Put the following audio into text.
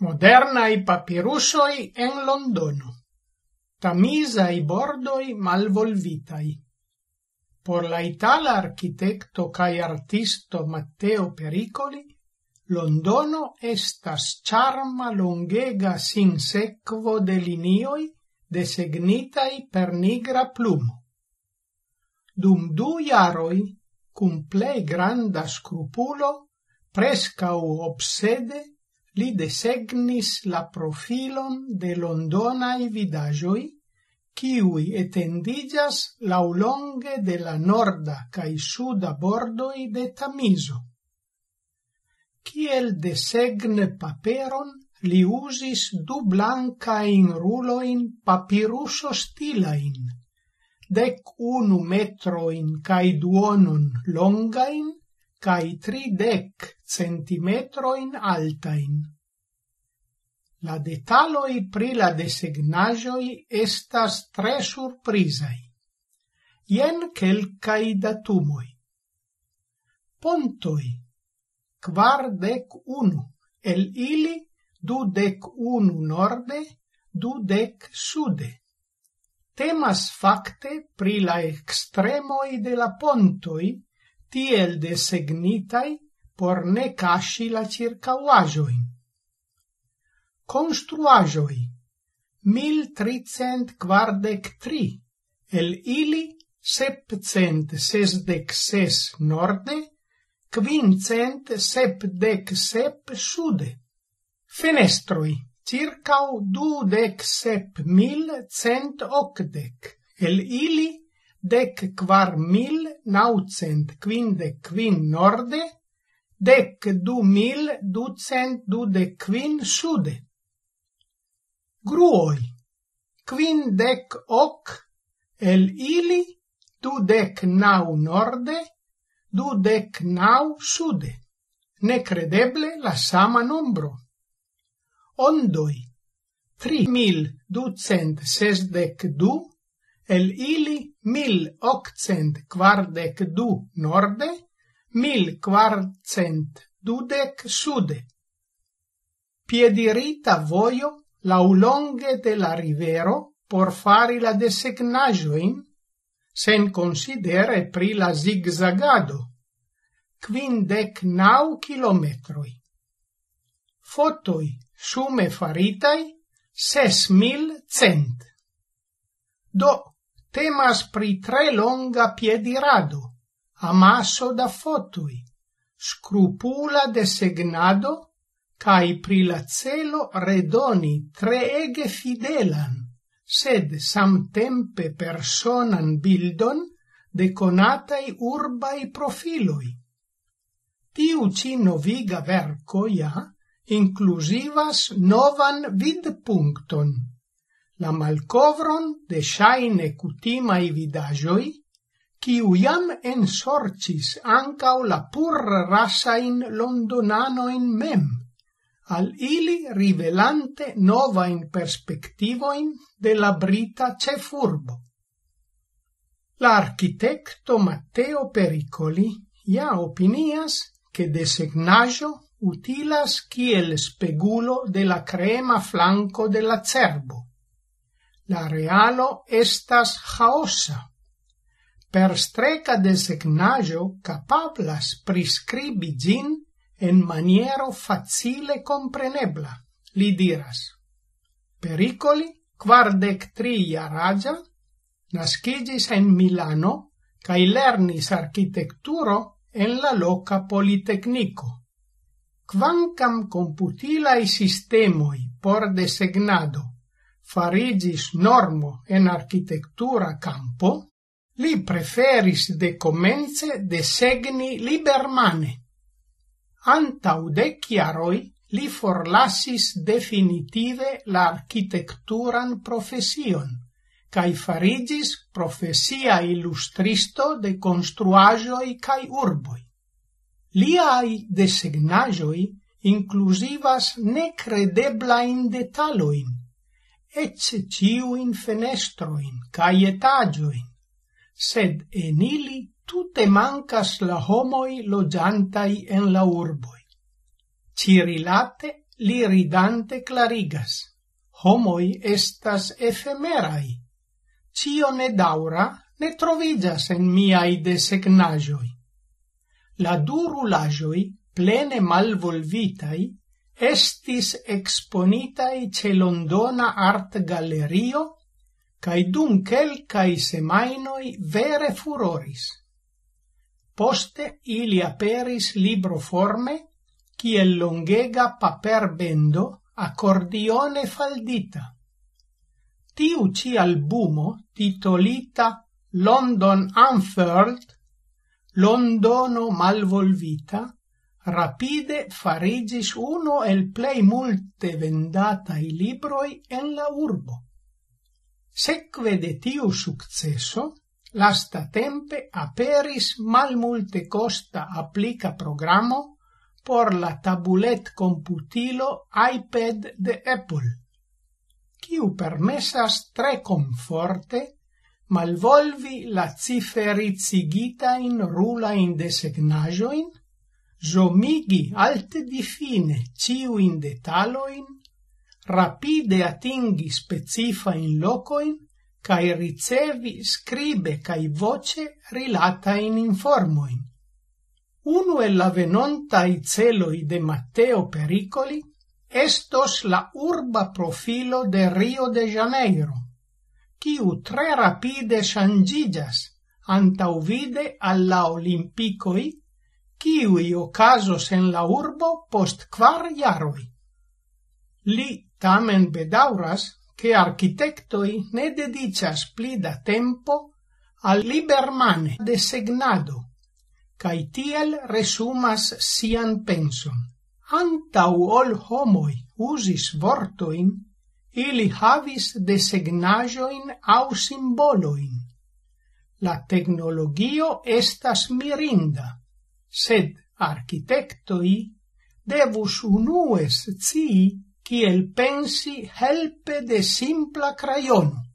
modernai papirusoi en Londono, Tamisai bordoi malvolvitai. Por la itala architecto cae artisto Matteo Pericoli, Londono estas charma longega sinsequo de linioi desegnitai per nigra plumo. Dum du iaroi, cum plei granda scrupulo, prescau obsede li desegnis la profilon de londonai vidajoi, kiui etendigas laulonge de la norda cae suda bordoi de Tamiso. Kiel desegne paperon, li usis du blancain ruloin papiruso stilain, dec unu metroin cae duonon longain, cae tridec centimetroin altain. La detaloi pri la desegnajoi estas tre surprizai. Ien quelcae datumoi. Pontoi. Quardec unu. El ili du dec unu norde, du dec sude. Temas facte pri la extremoi de la pontoi, tiel desegnitai por ne casci la circauajoin. Construajoi mil tricent quardec tri, el ili septcent sesdec ses norde, quincent sepdec sep sude. Fenestroi circau dudec sep mil cent octec, el ili dec quar mil naucent quinde quin norde, dec du mil ducent dude quin sude. Gruoi, quindec hoc, el ili dudec nau norde, du dec nau sude, necredeble la sama nombro. Ondoi, tri mil ducent sesdec du, el ili mil octcent quardec du norde, mil quartcent dudec sude. Piedirita voio laulonge de la rivero por fari la desegnajoin, sen considere pri la zigzagado, quindec nau kilometroi. Fotoi sume faritai ses mil cent. Do temas pri tre longa piedirado, amaso da fotoi, scrupula desegnado, cae pri la celo redoni treege fidelan, sed samtempe personan bildon de conatai urbai profiloi. Tiu ci noviga verco ja inclusivas novan vidpunkton la malcovron de shaine cutimai vidajoi, kiu en ensorcis ancau la pur rasain londonanoin mem, al ili rivelante novain perspectivoin de la brita cefurbo. furbo l'architetto Matteo Pericoli ja opinias che designajo utilas kiel spegulo de la crema flanco de la cerbo La realo estas haosa. Per streca desegnajo capablas prescribi gin en maniero facile comprenebla, li diras. Pericoli, quardec tri iaragia, nascigis en Milano cae lernis architecturo en la loca politecnico. Quancam computilae sistemoi por desegnado farigis normo en architectura campo, li preferis de comence desegni libermane. Antau de chiaroi li forlassis definitive la architecturan profession, cae farigis profesia illustristo de construagioi cae urboi. Liai desegnajoi inclusivas necredeblain detaloin, ecce ciuin fenestroin cae etagioin, sed en ili tute mancas la homoi logiantai en la urboi. Cirilate li ridante clarigas, homoi estas efemerai, cio ne daura ne trovigas en miai desegnajoi. La du rulajoi, plene malvolvitai, estis exponitai ce Londona Art Gallerio cae dum quelcae semainoi vere furoris. Poste ili aperis libroforme ciel longega paper bendo accordione faldita. Tiu ci albumo titolita London Unfurled, Londono malvolvita, rapide farigis uno el plei multe vendatai libroi en la urbo. Secve de tiu successo, lasta tempe aperis mal multe costa applica programo por la tabulet computilo iPad de Apple, quiu permessas tre conforte malvolvi la ciferizigita in rula in desegnajoin Zomigi alte difine ciuin detaloin, rapide atingi specifain locoin, cae ricevi scribe cae voce rilata in informoin. Uno e la venonta i celoi de Matteo Pericoli estos la urba profilo de Rio de Janeiro, quiu tre rapide sangigas antauvide alla Olimpicoi kiui ocasos en la urbo post quar jaroi. Li tamen bedauras che architectoi ne dedicas pli da tempo al libermane designado, cae tiel resumas sian penson. Antau ol homoi usis vortoin, ili havis designajoin au simboloin. La tecnologio estas mirinda, sed architectoi devus unues cii kiel pensi helpe de simpla crayono.